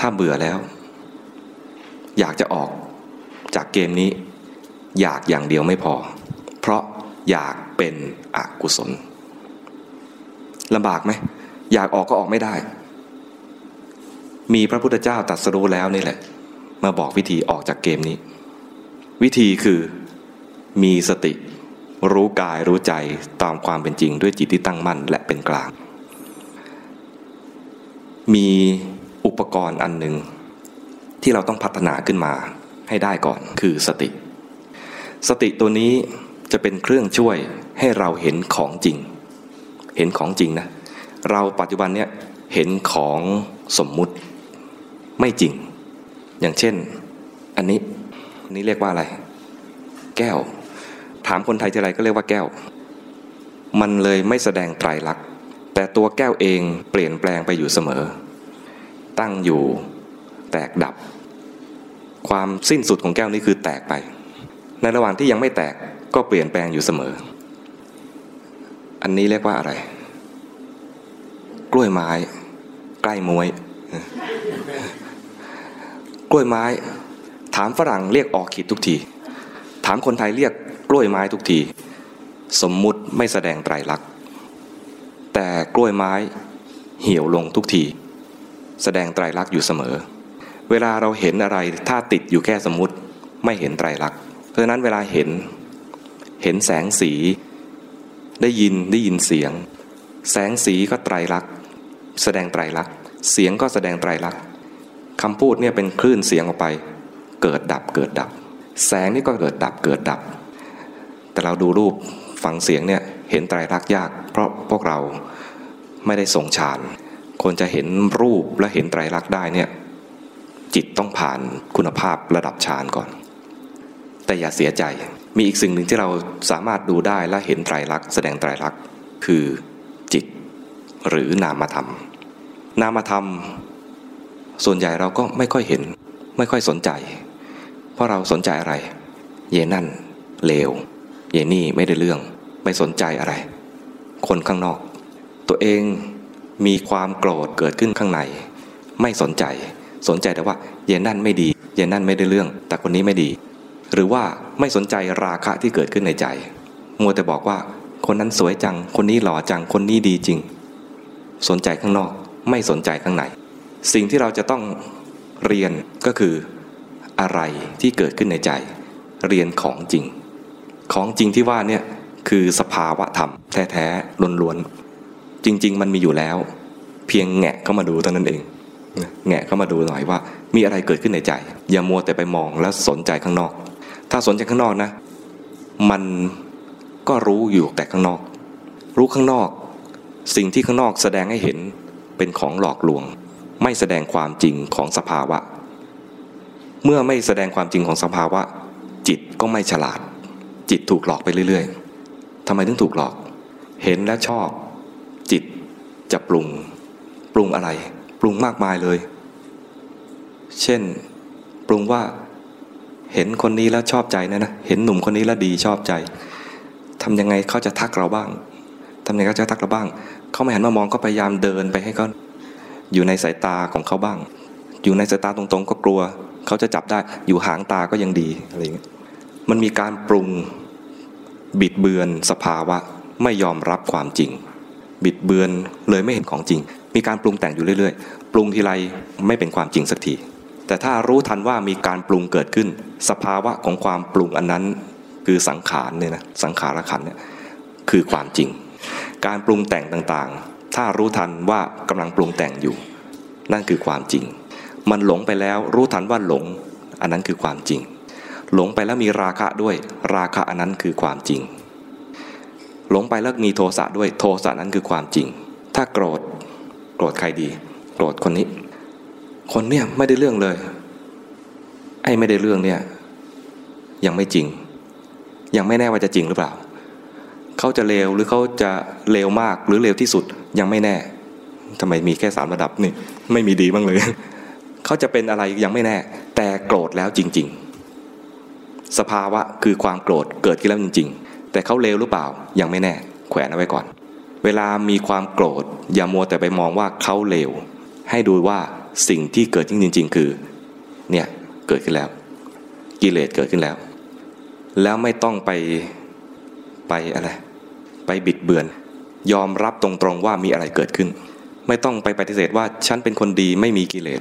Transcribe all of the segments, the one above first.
ถ้าเบื่อแล้ว อยากจะออกจากเกมนี้ อยากอย่างเดียวไม่พอ เพราะอยากเป็นอกุศลลำบากไหมอยากออกก็ออกไม่ได้ มีพระพุทธเจ้าตรัสรู้แล้วนี่แหละ มาบอกวิธีออกจากเกมนี้ วิธีคือมีสติ รู้กายรู้ใจตามความเป็นจริงด้วยจิตที่ตั้งมั่นและเป็นกลาง มี อุปกรณ์อันหนึ่งที่เราต้องพัฒนาขึ้นมาให้ได้ก่อนคือสติ สติตัวนี้จะเป็นเครื่องช่วยให้เราเห็นของจริง เห็นของจริงนะ เราปัจจุบันเนี่ยเห็นของสมมุติไม่จริง อย่างเช่น อันนี้อันนี้เรียกว่าอะไร แก้ว ถามคนไทยทีไรก็เรียกว่าแก้ว มันเลยไม่แสดงไตรลักษณ์แต่ตัวแก้วเองเปลี่ยนแปลงไปอยู่เสมอ ตั้งอยู่ แตกดับ ความสิ้นสุดของแก้วนี้คือแตกไป ในระหว่างที่ยังไม่แตกก็เปลี่ยนแปลงอยู่เสมอ อันนี้เรียกว่าอะไร กล้วยไม้ ใกล้มวย กล้วยไม้ ถามฝรั่งเรียกออคิดทุกที ถามคนไทยเรียกกล้วยไม้ทุกที สมมุติไม่แสดงไตรลักษณ์แต่กล้วยไม้เหี่ยวลงทุกที แสดงไตรลักษณ์อยู่เสมอ เวลาเราเห็นอะไรถ้าติดอยู่แค่สมมติไม่เห็นไตรลักษณ์เพราะฉะนั้นเวลาเห็นเห็นแสงสี ได้ยินได้ยินเสียง แสงสีก็ไตรลักษณ์แสดงไตรลักษณ์เสียงก็แสดงไตรลักษณ์คำพูดเนี่ยเป็นคลื่นเสียงออกไป เกิดดับเกิดดับ แสงนี่ก็เกิดดับเกิดดับ แต่เราดูรูปฟังเสียงเนี่ยเห็นไตรลักษณ์ยาก เพราะพวกเราไม่ได้ทรงฌาน คนจะเห็นรูปและเห็นไตรลักษณ์ได้เนี่ยจิตต้องผ่านคุณภาพระดับฌานก่อน แต่อย่าเสียใจ มีอีกสิ่งหนึ่งที่เราสามารถดูได้และเห็นไตรลักษณ์แสดงไตรลักษณ์คือจิต หรือนามธรรม นามธรรม ส่วนใหญ่เราก็ไม่ค่อยเห็น ไม่ค่อยสนใจ เพราะเราสนใจอะไร เยนั่นเลว เยนี่ไม่ได้เรื่อง ไม่สนใจอะไร คนข้างนอก ตัวเอง มีความโกรธเกิดขึ้นข้างใน ไม่สนใจ สนใจแต่ว่าเย็นนั่นไม่ดี เย็นั่นไม่ได้เรื่อง แต่คนนี้ไม่ดี หรือว่าไม่สนใจราคะที่เกิดขึ้นในใจ มัวแต่บอกว่า คนนั้นสวยจัง คนนี้หล่อจัง คนนี้ดีจริง สนใจข้างนอก ไม่สนใจข้างใน สิ่งที่เราจะต้องเรียนก็คืออะไรที่เกิดขึ้นในใจ เรียนของจริง ของจริงที่ว่าเนี่ยคือสภาวะธรรมแท้ๆล้วนๆ จริง ๆ มันมีอยู่แล้ว เพียงแงะเข้ามาดูเท่านั้นเองแงะเข้ามาดูหน่อยว่า มีอะไรเกิดขึ้นในใจ อย่ามัวแต่ไปมองแล้วสนใจข้างนอก ถ้าสนใจข้างนอกนะ มันก็รู้อยู่แต่ข้างนอก รู้ข้างนอก สิ่งที่ข้างนอกแสดงให้เห็นเป็นของหลอกลวง ไม่แสดงความจริงของสภาวะ เมื่อไม่แสดงความจริงของสภาวะ จิตก็ไม่ฉลาด จิตถูกหลอกไปเรื่อย ๆทำไมถึงถูกหลอก เห็นแล้วชอบ จะปรุง ปรุงอะไร ปรุงมากมายเลย เช่น ปรุงว่าเห็นคนนี้แล้วชอบใจนะนะเห็นหนุ่มคนนี้แล้วดีชอบใจทำยังไงเขาจะทักเราบ้างทำยังไงเขาจะทักเราบ้าง เขาไม่หันมามองก็พยายามเดินไปให้เขาอยู่ในสายตาของเขาบ้าง อยู่ในสายตาตรงๆ ก็กลัว เขาจะจับได้อยู่หางตาก็ยังดีอะไรอย่างเงี้ยมันมีการปรุงบิดเบือนสภาวะไม่ยอมรับความจริง บิดเบือนเลยไม่เห็นของจริง มีการปรุงแต่งอยู่เรื่อยๆ ปรุงทีไรไม่เป็นความจริงสักที แต่ถ้ารู้ทันว่ามีการปรุงเกิดขึ้น สภาวะของความปรุงอันนั้น คือสังขารเนี่ยนะสังขารขันเนี่ยคือความจริง การปรุงแต่งต่างๆ ถ้ารู้ทันว่ากำลังปรุงแต่งอยู่ นั่นคือความจริง มันหลงไปแล้วรู้ทันว่าหลง อันนั้นคือความจริง หลงไปแล้วมีราคะด้วย ราคะอันนั้นคือความจริง หลงไปแล้วมีโทสะด้วยโทสะนั้นคือความจริง ถ้าโกรธโกรธใครดี โกรธคนนี้ คนเนี่ยไม่ได้เรื่องเลย ไอ้ไม่ได้เรื่องเนี่ย ยังไม่จริง ยังไม่แน่ว่าจะจริงหรือเปล่า เขาจะเลวหรือเขาจะเลวมากหรือเลวที่สุดยังไม่แน่ทำไมมีแค่สามระดับนี่ไม่มีดีบ้างเลย เขาจะเป็นอะไรยังไม่แน่ แต่โกรธแล้วจริง ๆ สภาวะคือความโกรธเกิดขึ้นแล้วจริง ๆ แต่เขาเลวหรือเปล่ายังไม่แน่ แขวนเอาไว้ก่อน เวลามีความโกรธ อย่ามัวแต่ไปมองว่าเขาเลวให้ดูว่าสิ่งที่เกิดจริง ๆ คือ เนี่ยเกิดขึ้นแล้ว กิเลสเกิดขึ้นแล้ว แล้วไม่ต้องไปไปอะไร ไปบิดเบือน ยอมรับตรงๆว่ามีอะไรเกิดขึ้น ไม่ต้องไปปฏิเสธว่าฉันเป็นคนดีไม่มีกิเลส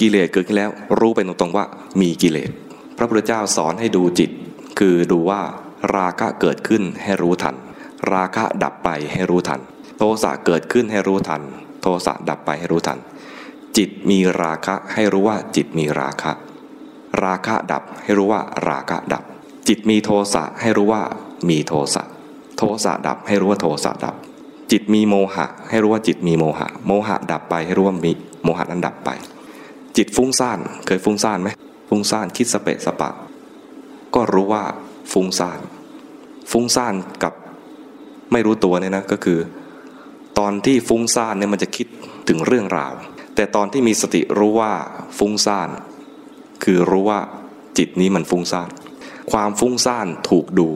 กิเลสเกิดขึ้นแล้ว รู้ไปตรงๆว่ามีกิเลสพระพุทธเจ้าสอนให้ดูจิต คือดูว่า ราคะเกิดขึ้นให้รู้ทัน ราคะดับไปให้รู้ทัน โทสะเกิดขึ้นให้รู้ทัน โทสะดับไปให้รู้ทัน จิตมีราคะให้รู้ว่าจิตมีราคะ ราคะดับให้รู้ว่าราคะดับ จิตมีโทสะให้รู้ว่ามีโทสะ โทสะดับให้รู้ว่าโทสะดับ จิตมีโมหะ ให้รู้ว่าจิตมีโมหะ โมหะดับไปให้รู้ว่ามีโมหะนั้นดับไป จิตฟุ้งซ่านเคยฟุ้งซ่านไหมฟุ้งซ่านคิดสเปะสปะ ก็รู้ว่าฟุ้งซ่าน ฟุ้งซ่านกับไม่รู้ตัวเนี่ยนะก็คือ ตอนที่ฟุ้งซ่านเนี่ยมันจะคิดถึงเรื่องราว แต่ตอนที่มีสติรู้ว่าฟุ้งซ่าน คือรู้ว่าจิตนี้มันฟุ้งซ่าน ความฟุ้งซ่านถูกดู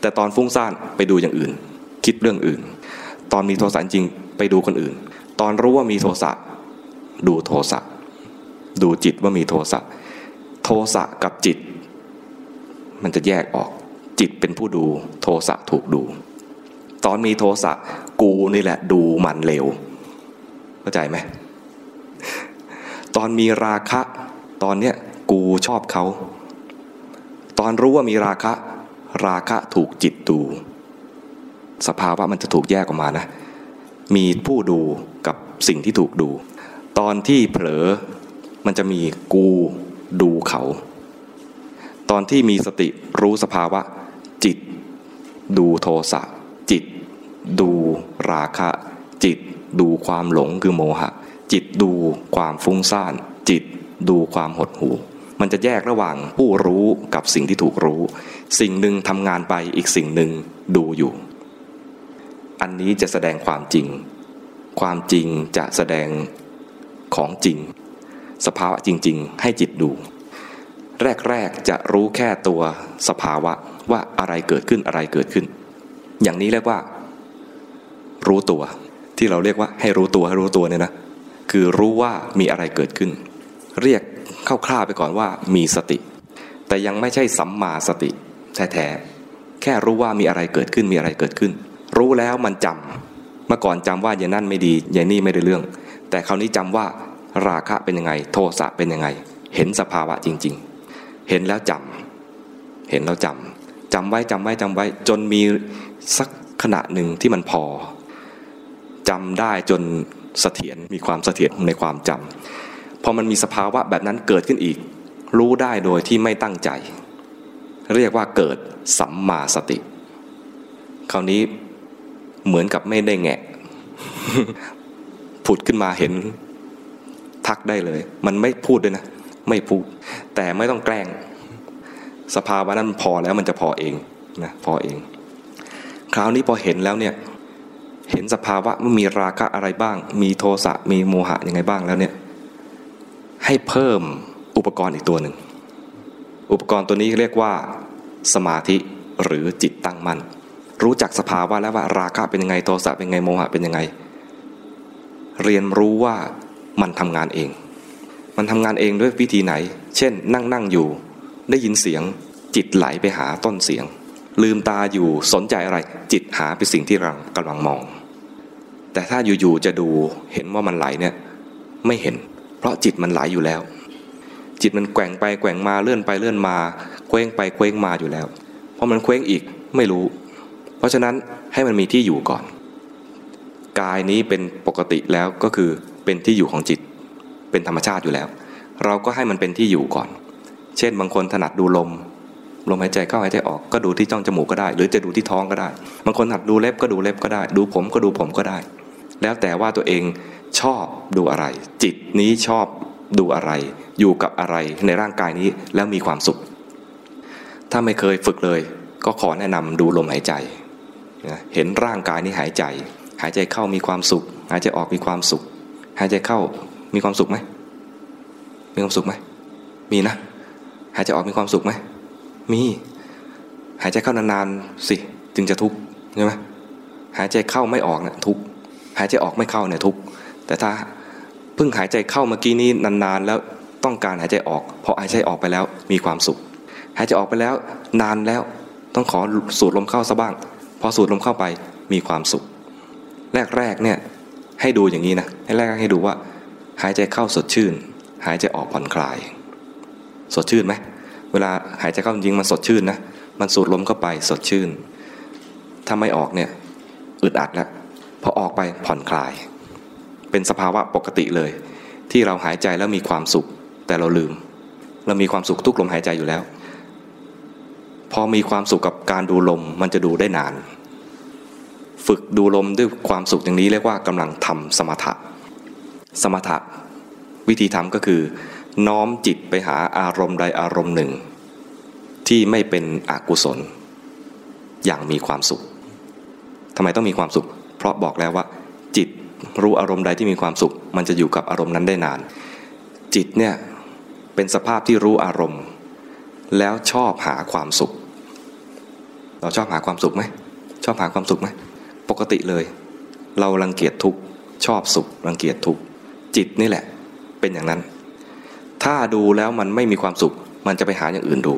แต่ตอนฟุ้งซ่านไปดูอย่างอื่น คิดเรื่องอื่น ตอนมีโทสะจริงไปดูคนอื่น ตอนรู้ว่ามีโทสะดูโทสะดูจิตว่ามีโทสะโทสะกับจิต มันจะแยกออก จิตเป็นผู้ดูโทสะถูกดู ตอนมีโทสะกูนี่แหละดูมันเร็ว เข้าใจไหมตอนมีราคะ ตอนเนี้ยกูชอบเขา ตอนรู้ว่ามีราคะ ราคะถูกจิตดู สภาวะมันจะถูกแยกออกมานะ มีผู้ดูกับสิ่งที่ถูกดู ตอนที่เผลอมันจะมีกูดูเขา ตอนที่มีสติรู้สภาวะ ดูโทสะจิต ดูราคะ จิต ดูความหลงคือโมหะ จิตดูความฟุ้งซ่าน จิตดูความหดหู่มันจะแยกระหว่างผู้รู้กับสิ่งที่ถูกรู้ สิ่งหนึ่งทำงานไปอีกสิ่งหนึ่งดูอยู่ อันนี้จะแสดงความจริง ความจริงจะแสดงของจริง สภาวะจริง ๆ ให้จิตดู แรก ๆ จะรู้แค่ตัวสภาวะ ว่าอะไรเกิดขึ้นอะไรเกิดขึ้น อย่างนี้เรียกว่า รู้ตัว ที่เราเรียกว่าให้รู้ตัวให้รู้ตัวเนี่ยนะคือรู้ว่ามีอะไรเกิดขึ้น เรียกคร่าวๆไปก่อนว่ามีสติ แต่ยังไม่ใช่สัมมาสติแท้ๆแค่รู้ว่ามีอะไรเกิดขึ้นมีอะไรเกิดขึ้น รู้แล้วมันจำเมื่อก่อนจำว่าอย่างนั่นไม่ดีอย่างนี่ไม่ได้เรื่อง แต่คราวนี้จำว่าราคะเป็นยังไง โทสะเป็นยังไง เห็นสภาวะจริง ๆ เห็นแล้วจำเห็นแล้วจำ จำไว้จำไว้จำไว้ จนมีสักขณะหนึ่งที่มันพอจำได้จนเสถียรมีความเสถียรในความจำพอมันมีสภาวะแบบนั้นเกิดขึ้นอีก รู้ได้โดยที่ไม่ตั้งใจ เรียกว่าเกิดสัมมาสติ คราวนี้เหมือนกับไม่ได้แงะผุดขึ้นมาเห็นทักได้เลย มันไม่พูดด้วยนะ ไม่พูด แต่ไม่ต้องแกล้ง สภาวะนั้นพอแล้วมันจะพอเองนะพอเอง คราวนี้พอเห็นแล้วเนี่ยเห็นสภาวะว่ามีราคะอะไรบ้าง มีโทสะมีโมหะยังไงบ้างแล้วเนี่ยให้เพิ่มอุปกรณ์อีกตัวหนึ่งอุปกรณ์ตัวนี้เรียกว่าสมาธิหรือจิตตั้งมั่นรู้จักสภาวะแล้วว่าราคะเป็นยังไงโทสะเป็นยังไงโมหะเป็นยังไง เรียนรู้ว่ามันทำงานเอง มันทำงานเองด้วยวิธีไหน เช่น นั่งนั่งอยู่ ได้ยินเสียงจิตไหลไปหาต้นเสียง ลืมตาอยู่สนใจอะไรจิตหาไปสิ่งที่เรากำลังมอง แต่ถ้าอยู่ๆจะดูเห็นว่ามันไหลเนี่ยไม่เห็น เพราะจิตมันไหลอยู่แล้ว จิตมันแกว่งไปแกว่งมาเลื่อนไปเลื่อนมาเคว้งไปเคว้งมาอยู่แล้วพอมันเคว้งอีกไม่รู้ เพราะฉะนั้นให้มันมีที่อยู่ก่อน กายนี้เป็นปกติแล้วก็คือเป็นที่อยู่ของจิต เป็นธรรมชาติอยู่แล้ว เราก็ให้มันเป็นที่อยู่ก่อน เช่นบางคนถนัดดูลม ลมหายใจเข้าหายใจออกก็ดูที่จ้องจมูกก็ได้ หรือจะดูที่ท้องก็ได้ บางคนถนัดดูเล็บก็ดูเล็บก็ได้ ดูผมก็ดูผมก็ได้ แล้วแต่ว่าตัวเองชอบดูอะไร จิตนี้ชอบดูอะไร อยู่กับอะไรในร่างกายนี้แล้วมีความสุข ถ้าไม่เคยฝึกเลย ก็ขอแนะนำดูลมหายใจ เห็นร่างกายนี้หายใจ หายใจเข้ามีความสุข หายใจออกมีความสุข หายใจเข้ามีความสุขไหมมีความสุขไหมมีนะ หายใจออกมีความสุขไหมมี หายใจเข้านานๆสิจึงจะทุกข์ใช่ไหมหายใจเข้าไม่ออกเนะี่ยทุกข์หายใจออกไม่เข้าเนี่ยทุกข์แต่ถ้าเพิ่งหายใจเข้าเมื่อกี้นี้นานๆ แล้วต้องการหายใจออกพอหายใจออกไปแล้วมีความสุข หายใจออกไปแล้วนานแล้วต้องขอสูดลมเข้าซะบ้าง พอสูดลมเข้าไปมีความสุข แรกๆเนี่ยให้ดูอย่างนี้นะให้แรกให้ดูว่า หายใจเข้าสดชื่น หายใจออกผ่อนคลาย สดชื่นไหมเวลาหายใจเข้าจริงมันสดชื่นนะมันสูดลมเข้าไปสดชื่น ถ้าไม่ออกเนี่ยอึดอัดแล้วพอออกไปผ่อนคลาย เป็นสภาวะปกติเลย ที่เราหายใจแล้วมีความสุข แต่เราลืม เรามีความสุขทุกลมหายใจอยู่แล้ว พอมีความสุขกับการดูลมมันจะดูได้นาน ฝึกดูลมด้วยความสุขอย่างนี้เรียกว่ากำลังทำสมถะ สมถะ วิธีทำก็คือ น้อมจิตไปหาอารมณ์ใดอารมณ์หนึ่ง ที่ไม่เป็นอกุศล อย่างมีความสุขทำไมต้องมีความสุข เพราะบอกแล้วว่า จิตรู้อารมณ์ใดที่มีความสุข มันจะอยู่กับอารมณ์นั้นได้นาน จิตเนี่ยเป็นสภาพที่รู้อารมณ์ แล้วชอบหาความสุข เราชอบหาความสุขไหมชอบหาความสุขไหมปกติเลย เรารังเกียจทุกข์ชอบสุขรังเกียจทุกข์จิตนี่แหละ เป็นอย่างนั้น ถ้าดูแล้วมันไม่มีความสุข มันจะไปหาอย่างอื่นดู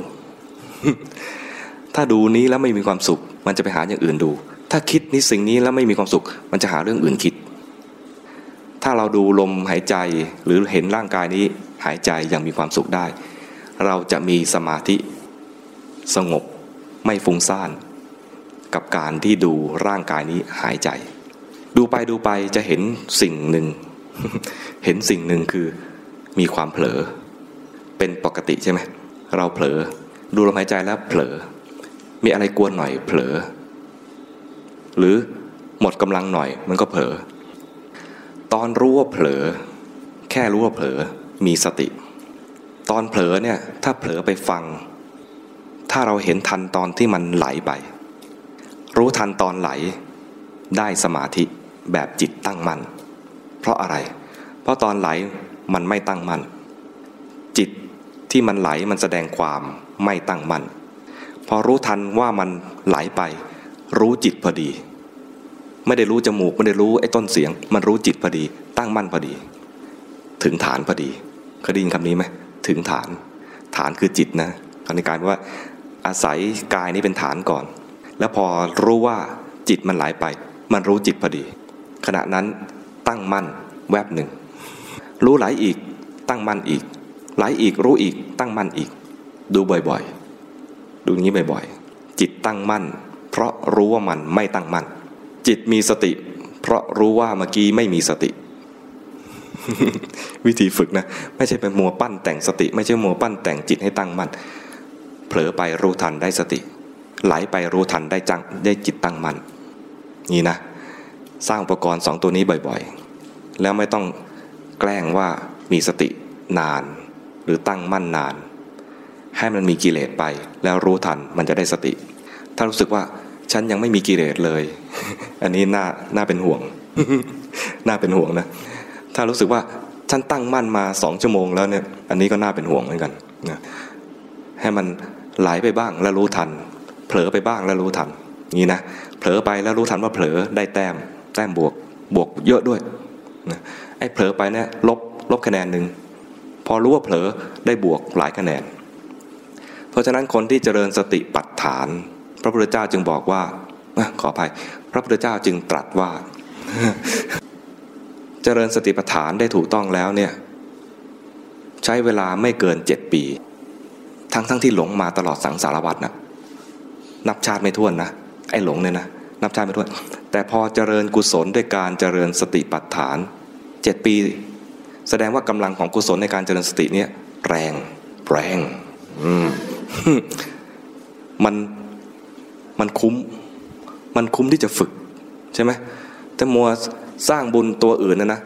ถ้าดูนี้แล้วไม่มีความสุข มันจะไปหาอย่างอื่นดู ถ้าคิดนี้สิ่งนี้แล้วไม่มีความสุข มันจะหาเรื่องอื่นคิด ถ้าเราดูลมหายใจหรือเห็นร่างกายนี้หายใจอย่างมีความสุขได้ เราจะมีสมาธิสงบไม่ฟุ้งซ่าน กับการที่ดูร่างกายนี้หายใจ ดูไปดูไปจะเห็นสิ่งหนึ่ง เห็นสิ่งหนึ่งคือ มีความเผลอ เป็นปกติใช่ไหมเราเผลอ ดูลมหายใจแล้วเผลอ มีอะไรกวนหน่อยเผลอ หรือหมดกำลังหน่อยมันก็เผลอ ตอนรู้ว่าเผลอ แค่รู้ว่าเผลอมีสติ ตอนเผลอเนี่ยถ้าเผลอไปฟัง ถ้าเราเห็นทันตอนที่มันไหลไป รู้ทันตอนไหล ได้สมาธิแบบจิตตั้งมั่นเพราะอะไร เพราะตอนไหล มันไม่ตั้งมั่นจิตที่มันไหลมันแสดงความไม่ตั้งมั่นพอรู้ทันว่ามันไหลไป รู้จิตพอดี ไม่ได้รู้จมูกไม่ได้รู้ไอ้ต้นเสียง มันรู้จิตพอดี ตั้งมั่นพอดี ถึงฐานพอดีเคยได้ยินคำนี้ไหมถึงฐาน ฐานคือจิตนะคำนี้กลายเป็นว่าอาศัยกายนี้เป็นฐานก่อน แล้วพอรู้ว่าจิตมันไหลไป มันรู้จิตพอดี ขณะนั้นตั้งมั่นแวบหนึ่ง รู้ไหลอีก ตั้งมั่นอีก ไหลอีกรู้อีก ตั้งมั่นอีก ดูบ่อยๆ ดูนี้บ่อยๆ จิตตั้งมั่น เพราะรู้ว่ามันไม่ตั้งมั่น จิตมีสติ เพราะรู้ว่าเมื่อกี้ไม่มีสติ วิธีฝึกนะ ไม่ใช่เป็นมัวปั้นแต่งสติ ไม่ใช่มัวปั้นแต่งจิตให้ตั้งมั่นเผลอไปรู้ทันได้สติ ไหลไปรู้ทันได้จังได้จิตตั้งมั่นนี่นะ สร้างอุปกรณ์สองตัวนี้บ่อยๆ แล้วไม่ต้อง แกล้งว่ามีสตินาน หรือตั้งมั่นนาน ให้มันมีกิเลสไป แล้วรู้ทันมันจะได้สติ ถ้ารู้สึกว่าฉันยังไม่มีกิเลสเลย อันนี้น่าน่าเป็นห่วง น่าเป็นห่วงนะ ถ้ารู้สึกว่าฉันตั้งมั่นมาสองชั่วโมงแล้วเนี่ย อันนี้ก็น่าเป็นห่วงเหมือนกันนะให้มันไหลไปบ้างแล้วรู้ทัน เผลอไปบ้างแล้วรู้ทันนี่นะ เผลอไปแล้วรู้ทันว่าเผลอได้แต้ม แต้มบวก บวกเยอะด้วยนะ อ้เผลอไปเนี่ยลบลบคะแนนหนึ่งพอรู้ว่าเผลอได้บวกหลายคะแนน เพราะฉะนั้นคนที่เจริญสติปัฏฐาน พระพุทธเจ้าจึงบอกว่าขออภัย พระพุทธเจ้าจึงตรัสว่า เจริญสติปัฏฐานได้ถูกต้องแล้วเนี่ยใช้เวลาไม่เกินเจ็ดปี ทั้งทั้งที่หลงมาตลอดสังสารวัตรนะนับชาติไม่ท้วนนะไอ้หลงเนี่ยนะนับชาติไม่ท้วน แต่พอเจริญกุศลด้วยการเจริญสติปัฏฐาน เจ็ดปี แสดงว่ากำลังของกุศลในการเจริญสติเนี่ยแรงแรงมันมันคุ้ม มันคุ้มที่จะฝึก ใช่ไหมแต่มัวสร้างบุญตัวอื่นนะนะ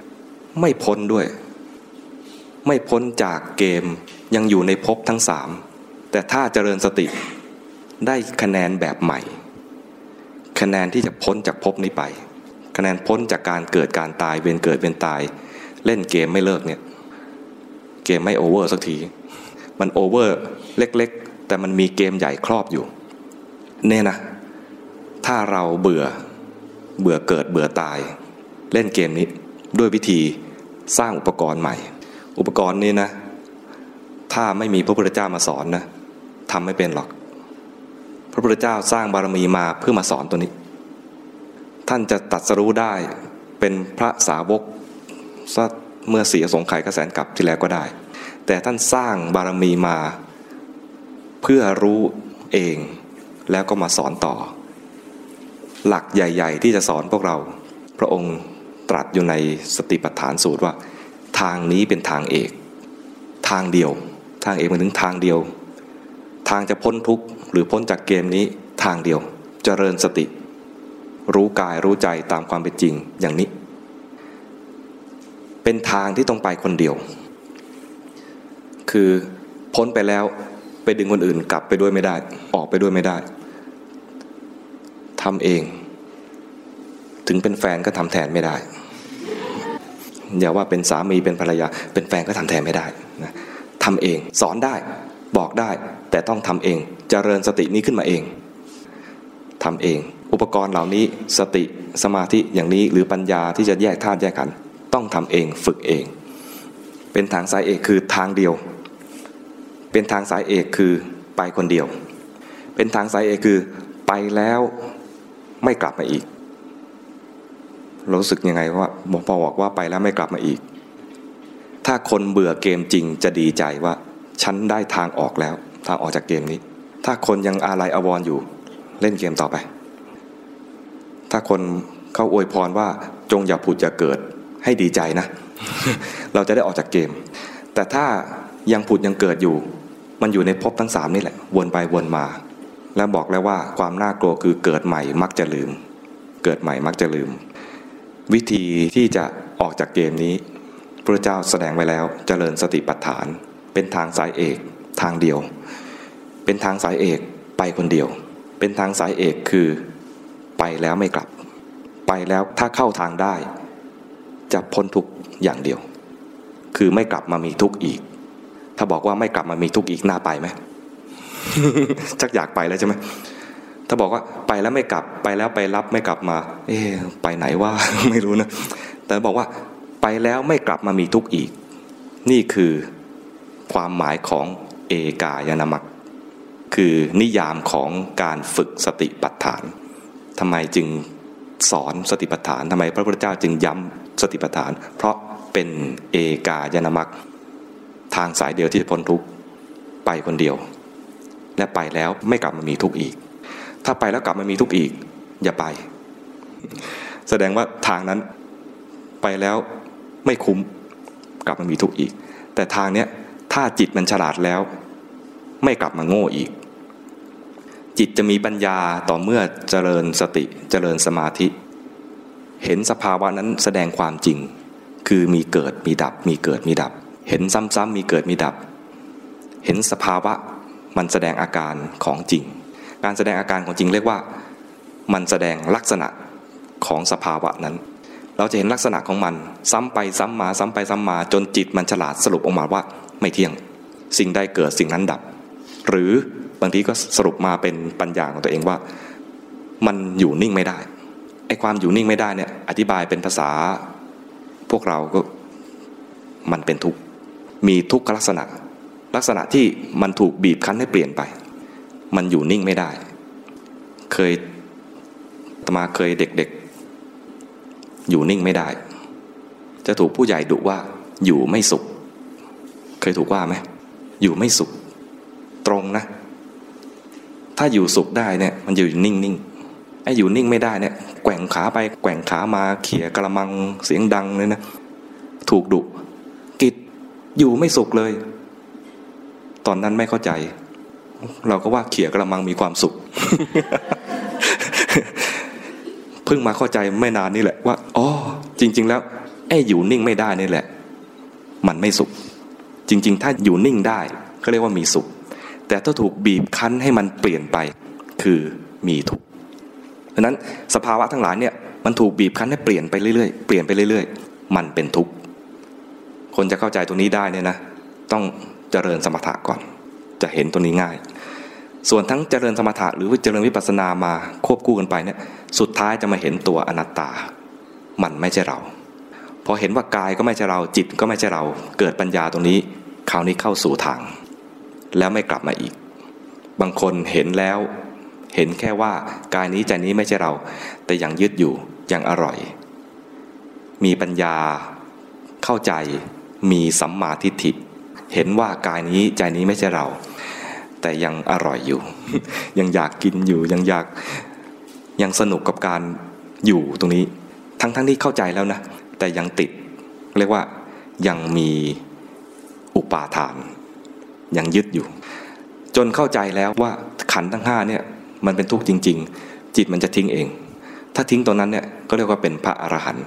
ไม่พ้นด้วย ไม่พ้นจากเกมยังอยู่ในภพทั้งสามแต่ถ้าเจริญสติได้คะแนนแบบใหม่ คะแนนที่จะพ้นจากภพนี้ไป คะแนนพ้นจากการเกิดการตายเวียนเกิดเวียนตาย เล่นเกมไม่เลิกเนี่ย เกมไม่ over สักที มัน overเล็กๆ แต่มันมีเกมใหญ่ครอบอยู่ เนี่ยนะ ถ้าเราเบื่อเบื่อเกิดเบื่อตาย เล่นเกมนี้ด้วยวิธีสร้างอุปกรณ์ใหม่ อุปกรณ์นี้นะ ถ้าไม่มีพระพุทธเจ้ามาสอนนะทำไม่เป็นหรอก พระพุทธเจ้าสร้างบารมีมาเพื่อมาสอนตัวนี้ ท่านจะตัดสรู้ได้เป็นพระสาวกสัเมื่อเสียสงไข่กระแสนกลับที่แล้วก็ได้ แต่ท่านสร้างบารมีมา เพื่อรู้เองแล้วก็มาสอนต่อ หลักใหญ่ ๆ ที่จะสอนพวกเรา พระองค์ตรัสอยู่ในสติปัฏฐานสูตรว่า ทางนี้เป็นทางเอก ทางเดียว ทางเอกมันถึงทางเดียว ทางจะพ้นทุกข์หรือพ้นจากเกมนี้ทางเดียวจเจริญสติ รู้กายรู้ใจตามความเป็นจริงอย่างนี้ เป็นทางที่ต้องไปคนเดียว คือพ้นไปแล้วไปดึงคนอื่นกลับไปด้วยไม่ได้ ออกไปด้วยไม่ได้ทำเอง ถึงเป็นแฟนก็ทำแทนไม่ได้อย่าว่าเป็นสามีเป็นภรรยา เป็นแฟนก็ทำแทนไม่ได้นะทำเองสอนได้บอกได้ แต่ต้องทำเองจเจริญสตินี้ขึ้นมาเองทำเอง อุปกรณ์เหล่านี้สติสมาธิอย่างนี้หรือปัญญาที่จะแยกธาตุแยกขันต้องทำเองฝึกเอง เป็นทางสายเอกคือทางเดียว เป็นทางสายเอกคือไปคนเดียว เป็นทางสายเอกคือไปแล้วไม่กลับมาอีก รู้สึกยังไงว่าพอบอกว่าไปแล้วไม่กลับมาอีก ถ้าคนเบื่อเกมจริงจะดีใจว่า ฉันได้ทางออกแล้ว ทางออกจากเกมนี้ ถ้าคนยังอาลัยอววรอยู่เล่นเกมต่อไป ถ้าคนเขาอวยพรว่าจงอย่าผุดอย่าเกิดให้ดีใจนะ เราจะได้ออกจากเกม แต่ถ้ายังผุดยังเกิดอยู่ มันอยู่ในภพทั้งสามนี่แหละ วนไปวนมา แล้วบอกแล้วว่าความน่ากลัวคือเกิดใหม่มักจะลืม เกิดใหม่มักจะลืม วิธีที่จะออกจากเกมนี้พระเจ้าแสดงไว้แล้วเจริญสติปัฏฐาน เป็นทางสายเอกทางเดียว เป็นทางสายเอกไปคนเดียว เป็นทางสายเอกคือ ไปแล้วไม่กลับ ไปแล้วถ้าเข้าทางได้ จะพ้นทุกอย่างเดียว คือไม่กลับมามีทุกข์อีก ถ้าบอกว่าไม่กลับมามีทุกข์อีกน่าไปไหมชักอยากไปแล้วใช่ไหมถ้าบอกว่าไปแล้วไม่กลับไปแล้วไปรับไม่กลับมา เอ๊ไปไหนว่าไม่รู้นะแต่บอกว่าไปแล้วไม่กลับมามีทุกข์อีก นี่คือความหมายของเอกายนามักคือนิยามของการฝึกสติปัฏฐาน ทำไมจึงสอนสติปัฏฐานทำไมพระพุทธเจ้าจึงย้ำสติปัฏฐาน เพราะเป็นเอกายนามักทางสายเดียวที่จะพ้นทุกข์ไปคนเดียว และไปแล้วไม่กลับมามีทุกข์อีก ถ้าไปแล้วกลับมามีทุกข์อีก อย่าไป แสดงว่าทางนั้นไปแล้วไม่คุ้มกลับมามีทุกข์อีก แต่ทางเนี้ยถ้าจิตมันฉลาดแล้ว ไม่กลับมาโง่อีก จิตจะมีปัญญาต่อเมื่อเจริญสติเจริญสมาธิ เห็นสภาวะนั้นแสดงความจริง คือมีเกิดมีดับ มีเกิดมีดับ เห็นซ้ำๆมีเกิดมีดับ เห็นสภาวะมันแสดงอาการของจริง การแสดงอาการของจริงเรียกว่า มันแสดงลักษณะของสภาวะนั้น เราจะเห็นลักษณะของมัน ซ้ำไปซ้ำมาซ้ำไปซ้ำมาจนจิตมันฉลาดสรุปออกมาว่าไม่เที่ยง สิ่งใดเกิดสิ่งนั้นดับ หรือ บางทีก็สรุปมาเป็นปัญญาของตัวเองว่า มันอยู่นิ่งไม่ได้ไอ้ความอยู่นิ่งไม่ได้เนี่ย อธิบายเป็นภาษา พวกเราก็มันเป็นทุกข์มีทุกขลักษณะ ลักษณะที่มันถูกบีบคั้นให้เปลี่ยนไป มันอยู่นิ่งไม่ได้ เคยตมาเคยเด็กๆ อยู่นิ่งไม่ได้ จะถูกผู้ใหญ่ดุว่าอยู่ไม่สุข เคยถูกว่าไหมอยู่ไม่สุข ตรงนะ ถ้าอยู่สุขได้เนี่ยมันอยู่นิ่งๆไอ้อยู่นิ่งไม่ได้เนี่ยแกว่งขาไปแกว่งขามาเขี่ยกระมังเสียงดังเลยนะถูกดุกิจอยู่ไม่สุขเลย ตอนนั้นไม่เข้าใจ เราก็ว่าเขี่ยกระมังมีความสุขเพิ่งมาเข้าใจไม่นานนี่แหละว่าอ๋อจริง ๆ แล้วไอ้อยู่นิ่งไม่ได้นี่แหละ มันไม่สุข จริง ๆ ถ้าอยู่นิ่งได้เขาเรียกว่ามีสุข แต่ถ้าถูกบีบคั้นให้มันเปลี่ยนไปคือมีทุกข์ดังนั้นสภาวะทั้งหลายเนี่ยมันถูกบีบคั้นให้เปลี่ยนไปเรื่อยๆ เปลี่ยนไปเรื่อยๆ มันเป็นทุกข์ คนจะเข้าใจตัวนี้ได้เนี่ยนะ ต้องเจริญสมถะก่อน จะเห็นตัวนี้ง่าย ส่วนทั้งเจริญสมถะหรือเจริญวิปัสสนามาควบคู่กันไปเนี่ยสุดท้ายจะมาเห็นตัวอนัตตา มันไม่ใช่เราพพอเห็นว่ากายก็ไม่ใช่เราจิตก็ไม่ใช่เรา เกิดปัญญาตรงนี้ คราวนี้เข้าสู่ทาง แล้วไม่กลับมาอีก บางคนเห็นแล้ว เห็นแค่ว่ากายนี้ใจนี้ไม่ใช่เรา แต่ยังยึดอยู่ยังอร่อย มีปัญญาเข้าใจมีสัมมาทิฏฐิ เห็นว่ากายนี้ใจนี้ไม่ใช่เรา แต่ยังอร่อยอยู่ ยังอยากกินอยู่ยังอยากยังสนุกกับการอยู่ตรงนี้ ทั้งทั้งที่เข้าใจแล้วนะ แต่ยังติด เรียกว่ายังมีอุปาทาน ยังยึดอยู่ จนเข้าใจแล้วว่าขันทั้งห้าเนี่ยมันเป็นทุกข์จริง ๆ จิตมันจะทิ้งเอง ถ้าทิ้งตรงนั้นเนี่ยก็เรียกว่าเป็นพระอรหันต์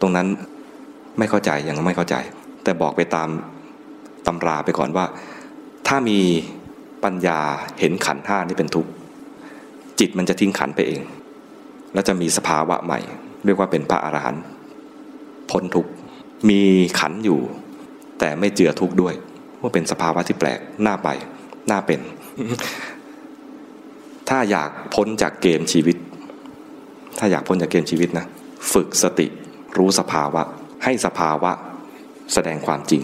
ตรงนั้นไม่เข้าใจยังไม่เข้าใจ แต่บอกไปตามตำราไปก่อนว่า ถ้ามีปัญญาเห็นขันห้านี่เป็นทุกข์จิตมันจะทิ้งขันไปเอง แล้วจะมีสภาวะใหม่ เรียกว่าเป็นพระอรหันต์พ้นทุกข์มีขันอยู่ แต่ไม่เจือทุกข์ด้วย ว่าเป็นสภาวะที่แปลกน่าไปน่าเป็น ถ้าอยากพ้นจากเกมชีวิต ถ้าอยากพ้นจากเกมชีวิตนะฝึกสติรู้สภาวะ ให้สภาวะแสดงความจริง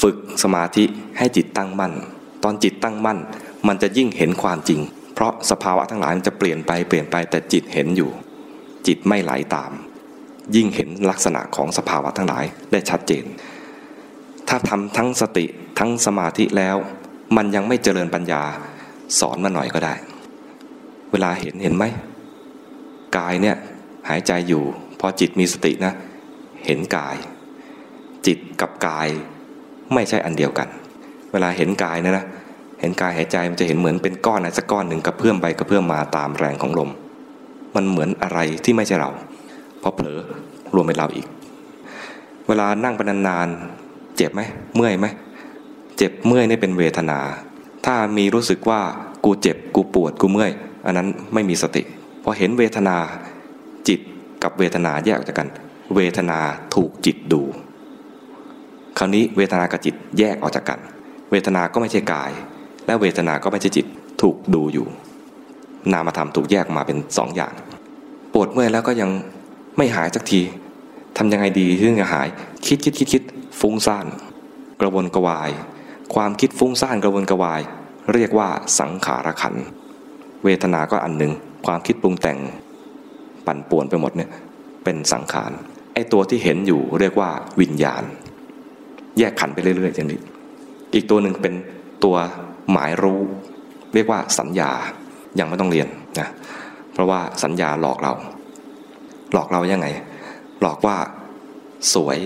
ฝึกสมาธิให้จิตตั้งมั่น ตอนจิตตั้งมั่น มันจะยิ่งเห็นความจริง เพราะสภาวะทั้งหลายมันจะเปลี่ยนไปเปลี่ยนไปแต่จิตเห็นอยู่ จิตไม่ไหลาตาม ยิ่งเห็นลักษณะของสภาวะทั้งหลายได้ชัดเจน ถ้าทำทั้งสติทั้งสมาธิแล้ว มันยังไม่เจริญปัญญา สอนมาหน่อยก็ได้ เวลาเห็นเห็นไหมกายเนี่ยหายใจอยู่ พอจิตมีสตินะ เห็นกาย จิตกับกายไม่ใช่อันเดียวกัน เวลาเห็นกายนะนะเห็นกายหายใจมันจะเห็นเหมือนเป็นก้อนอะไรสักก้อนหนึ่งกระเพื่อมไปกระเพื่อมมาตามแรงของลม มันเหมือนอะไรที่ไม่ใช่เราพอเผลอรวมเป็นเราอีก เวลานั่งไปนานๆ เจ็บไหมเมื่อยไหมเจ็บเมื่อยนี่เป็นเวทนา ถ้ามีรู้สึกว่ากูเจ็บกูปวดกูเมื่อย อันนั้นไม่มีสติพอเห็นเวทนาจิตกับเวทนาแยกออกจากกัน เวทนาถูกจิตดู คราวนี้เวทนากับจิตแยกออกจากกัน เวทนาก็ไม่ใช่กาย และเวทนาก็ไม่ใช่จิตถูกดูอยู่ นามธรรมถูกแยกมาเป็นสองอย่าง ปวดเมื่อยแล้วก็ยังไม่หายสักทีทำยังไงดีที่จะหาย คิดคิดคิดคิด ฟุ้งซ่านกระวนกระวาย ความคิดฟุ้งซ่านกระวนกระวาย เรียกว่าสังขารขัน เวทนาก็อันหนึ่งความคิดปรุงแต่ง ปั่นป่วนไปหมดเนี่ยเป็นสังขารไอตัวที่เห็นอยู่เรียกว่าวิญญาณ แยกขันไปเรื่อยๆอย่างนี้อีกตัวหนึ่งเป็นตัวหมายรู้ เรียกว่าสัญญายังไม่ต้องเรียนนะเพราะว่าสัญญาหลอกเรา หลอกเรายังไง หลอกว่าสวย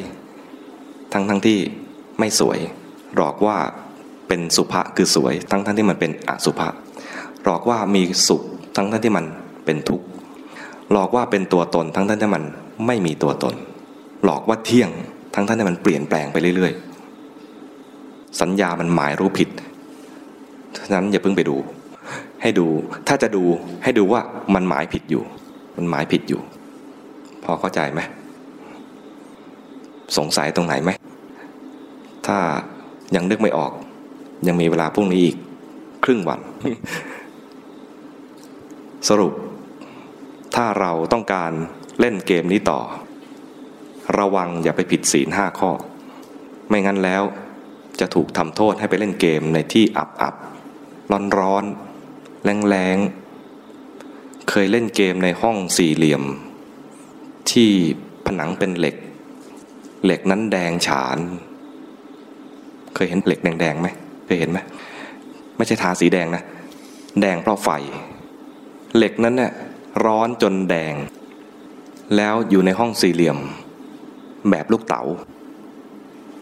ทั้งทั้งที่ไม่สวย หลอกว่าเป็นสุภะคือสวย ทั้งทั้งที่มันเป็นอสุภะหลอกว่ามีสุข ทั้งทั้งที่มันเป็นทุกข์หลอกว่าเป็นตัวตน ทั้งทั้งที่มันไม่มีตัวตน หลอกว่าเที่ยง ทั้งทั้งที่มันเปลี่ยนแปลงไปเรื่อยๆ สัญญามันหมายรู้ผิดฉะนั้นอย่าเพิ่งไปดู ให้ดูถ้าจะดูให้ดูว่ามันหมายผิดอยู่ มันหมายผิดอยู่ พอเข้าใจไหมสงสัยตรงไหนไหม ถ้ายังนึกไม่ออก ยังมีเวลาพรุ่งนี้อีก ครึ่งวัน สรุป ถ้าเราต้องการเล่นเกมนี้ต่อ ระวังอย่าไปผิดศีลห้าข้อ ไม่งั้นแล้วจะถูกทำโทษให้ไปเล่นเกมในที่อับอับร้อนร้อนแรงแรงเคยเล่นเกมในห้องสี่เหลี่ยม ที่ผนังเป็นเหล็ก เหล็กนั้นแดงฉาน ยเห็นเหล็กแดงๆไหมเคยเห็นไหมไม่ใช่ทาสีแดงนะ แดงเพราะไฟ เหล็กนั้นเนี่ยร้อนจนแดง แล้วอยู่ในห้องสี่เหลี่ยม แบบลูกเต๋า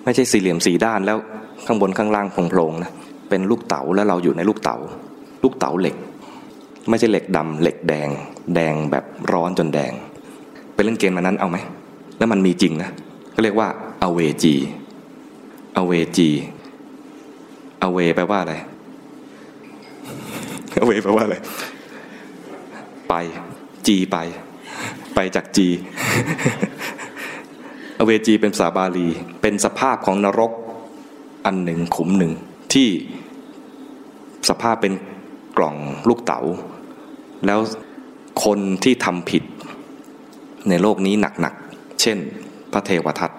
ไม่ใช่สี่เหลี่ยมสีด้านแล้วข้างบนข้างล่างโพลงๆนะเป็นลูกเต๋าแล้วเราอยู่ในลูกเต๋าลูกเต๋าเหล็ก ไม่ใช่เหล็กดำเหล็กแดง แดงแบบร้อนจนแดง ไปเล่นเกมมันนั้นเอาไหมแล้วมันมีจริงนะก็เรียกว่าอเวจี อเวจีอเวแปลว่าอะไรอเวแปลว่าอะไร ไป จีไป ไปจากจี อเวจีเป็นภาษาบาลี เป็นสภาพของนรกอันหนึ่งขุมหนึ่ง ที่สภาพเป็นกล่องลูกเต๋า แล้วคนที่ทำผิดในโลกนี้หนักเช่น พระเทวทัต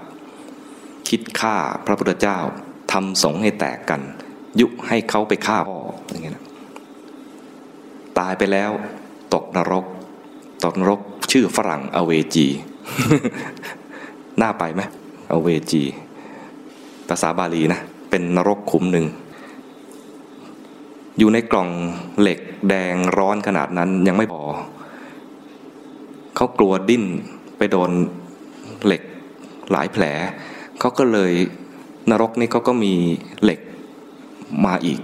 คิดฆ่าพระพุทธเจ้าทำสงให้แตกกัน ยุให้เขาไปฆ่าพ่ออย่างเงี้ยตายไปแล้วตกนรก ตกนรกชื่อฝรั่งอเวจี น่าไปไหมอเวจี ภาษาบาลีนะ เป็นนรกขุมหนึ่ง อยู่ในกล่องเหล็กแดงร้อนขนาดนั้นยังไม่พอ เขากลัวดิ้นไปโดนเหล็กหลายแผล เขาก็เลยนรกนี่เขาก็มีเหล็กมาอีก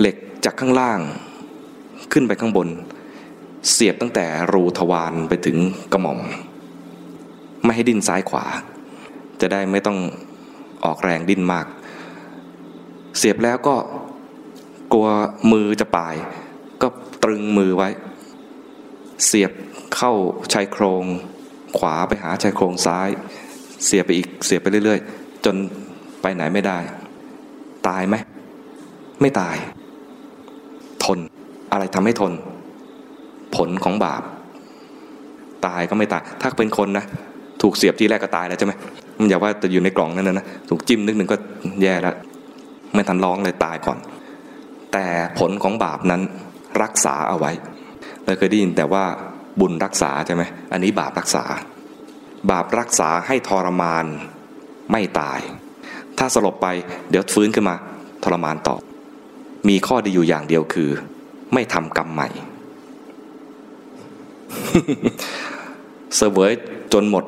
เหล็กจากข้างล่างขึ้นไปข้างบน เสียบตั้งแต่รูทวารไปถึงกระหม่อม ไม่ให้ดิ้นซ้ายขวา จะได้ไม่ต้องออกแรงดิ้นมาก เสียบแล้วก็กลัวมือจะปลาย ก็ตรึงมือไว้ เสียบเข้าชายโครงขวาไปหาชายโครงซ้าย เสียไปอีกเสียไปเรื่อย ๆ จนไปไหนไม่ได้ ตายไหมไม่ตาย ทนอะไรทำให้ทน ผลของบาป ตายก็ไม่ตาย ถ้าเป็นคนนะถูกเสียบทีแรกก็ตายแล้วใช่ไหมมันอย่าว่าจะอยู่ในกล่องนั่นนะถูกจิ้มนิดนึงก็แย่แล้วไม่ทันร้องเลยตายก่อน แต่ผลของบาปนั้นรักษาเอาไว้เราเคยได้ยินแต่ว่าบุญรักษาใช่ไหมอันนี้บาปรักษา บาปรักษาให้ทรมานไม่ตาย ถ้าสลบไปเดี๋ยวฟื้นขึ้นมา ทรมานต่อ มีข้อดีอยู่อย่างเดียวคือ ไม่ทำกรรมใหม่เสวยจนหมด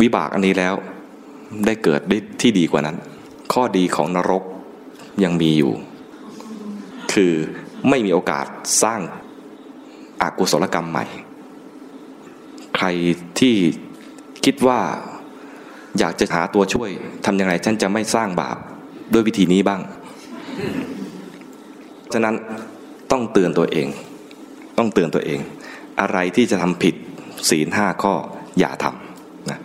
วิบากอันนี้แล้ว ได้เกิดได้ที่ดีกว่านั้น ข้อดีของนรกยังมีอยู่ คือไม่มีโอกาสสร้างอากุศลกรรมใหม่ ใครที่ คิดว่าอยากจะหาตัวช่วยทำยังไงฉันจะไม่สร้างบาปด้วยวิธีนี้บ้าง ฉะนั้นต้องเตือนตัวเอง ต้องเตือนตัวเอง อะไรที่จะทำผิดศีลห้าข้ออย่าทำนะ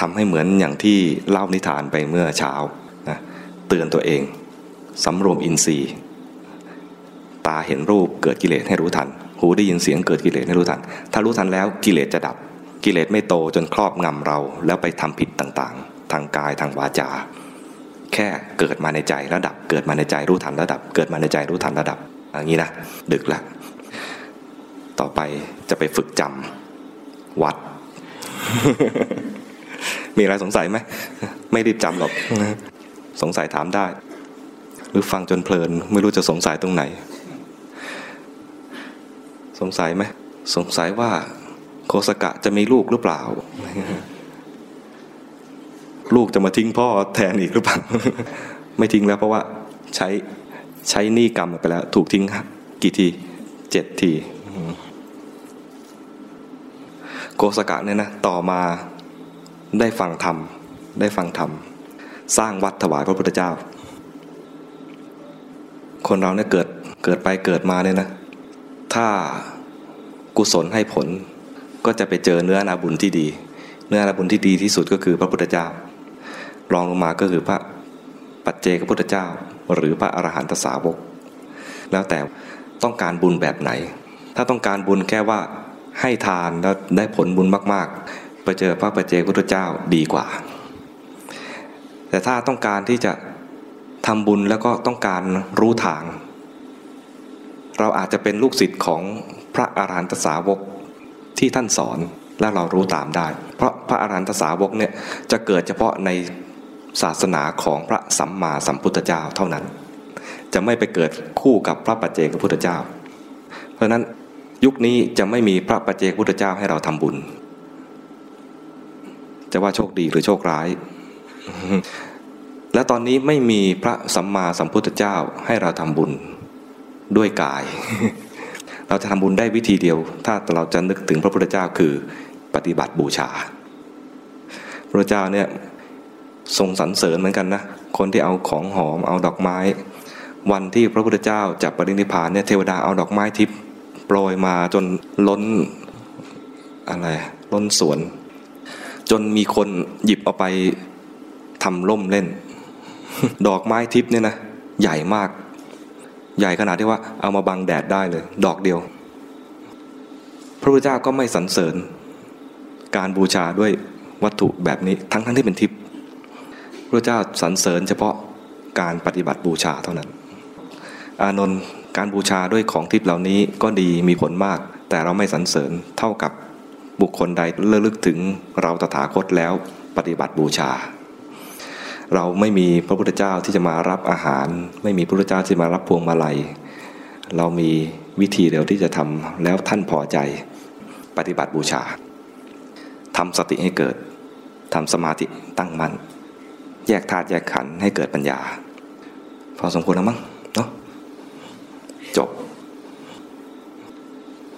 ทำให้เหมือนอย่างที่เล่านิทานไปเมื่อเช้านะเตือนตัวเองสำรวมอินทรีย์ ตาเห็นรูปเกิดกิเลสให้รู้ทัน หูได้ยินเสียงเกิดกิเลสให้รู้ทัน ถ้ารู้ทันแล้วกิเลสจะดับ กิเลสไม่โตจนครอบงำเรา แล้วไปทำผิดต่างๆ ทางกายทางวาจา แค่เกิดมาในใจระดับ เกิดมาในใจรู้ทันระดับ เกิดมาในใจรู้ทันระดับอย่างนี้นะดึกละต่อไปจะไปฝึกจำวัด มีอะไรสงสัยไหมไม่รีบจำหรอกสงสัยถามได้ หรือฟังจนเพลิน ไม่รู้จะสงสัยตรงไหน สงสัยไหมสงสัยว่า โคสกะจะมีลูกหรือเปล่า ลูกจะมาทิ้งพ่อแทนอีกหรือเปล่า ไม่ทิ้งแล้วเพราะว่าใช้ใช้หนี้กรรมไปแล้ว ถูกทิ้งกี่ทีเจ็ดทีโกสกะเนี่ยนะต่อมาได้ฟังธรรมได้ฟังธรรมสร้างวัดถวายพระพุทธเจ้า คนเราเนี่ยเกิดเกิดไปเกิดมาเนี่ยนะ ถ้ากุศลให้ผล ก็จะไปเจอเนื้อนาบุญที่ดี เนื้อนาบุญที่ดีที่สุดก็คือพระพุทธเจ้า รองลงมาก็คือพระปัจเจกพระพุทธเจ้า หรือพระอรหันตสาวก แล้วแต่ต้องการบุญแบบไหน ถ้าต้องการบุญแค่ว่าให้ทานแล้วได้ผลบุญมากๆ ไปเจอพระปัจเจกพุทธเจ้าดีกว่า แต่ถ้าต้องการที่จะทำบุญแล้วก็ต้องการรู้ทาง เราอาจจะเป็นลูกศิษย์ของพระอรหันตสาวก ที่ท่านสอนและเรารู้ตามได้ เพราะพระอรหันตสาวกเนี่ยจะเกิดเฉพาะในศาสนาของพระสัมมาสัมพุทธเจ้าเท่านั้น จะไม่ไปเกิดคู่กับพระปัจเจกพุทธเจ้า เพราะนั้นยุคนี้จะไม่มีพระปัจเจกพุทธเจ้าให้เราทำบุญ จะว่าโชคดีหรือโชคร้าย และตอนนี้ไม่มีพระสัมมาสัมพุทธเจ้าให้เราทำบุญด้วยกาย เราจะทำบุญได้วิธีเดียว ถ้าเราจะนึกถึงพระพุทธเจ้าคือปฏิบัติบูชา พระเจ้าเนี่ยทรงสรรเสริญเหมือนกันนะ คนที่เอาของหอมเอาดอกไม้ วันที่พระพุทธเจ้าจะปรินิพานเนี่ยเทวดาเอาดอกไม้ทิพย์โปรยมาจนล้นอะไรล้นสวน จนมีคนหยิบเอาไปทำล่มเล่น ดอกไม้ทิพย์เนี่ยนะใหญ่มาก ใหญ่ขนาดที่ว่าเอามาบังแดดได้เลย ดอกเดียว พระพุทธเจ้าก็ไม่สรรเสริญ การบูชาด้วยวัตถุแบบนี้ทั้งทั้งที่เป็นทิพย์พระเจ้าสรรเสริญเฉพาะการปฏิบัติบูชาเท่านั้น อานนท์การบูชาด้วยของทิพย์เหล่านี้ก็ดีมีผลมาก แต่เราไม่สรรเสริญเท่ากับบุคคลใดเลือกลึกถึงเราตถาคตแล้วปฏิบัติบูชา เราไม่มีพระพุทธเจ้าที่จะมารับอาหาร ไม่มีพระพุทธเจ้าที่มารับพวงมาลัย เรามีวิธีเดียวที่จะทำแล้วท่านพอใจปฏิบัติบูชาทำสติให้เกิดทำสมาธิตั้งมัน่นแยกธาตุแยกขันธ์ให้เกิดปัญญา พอสมควรแล้วมั้งเนาะจบ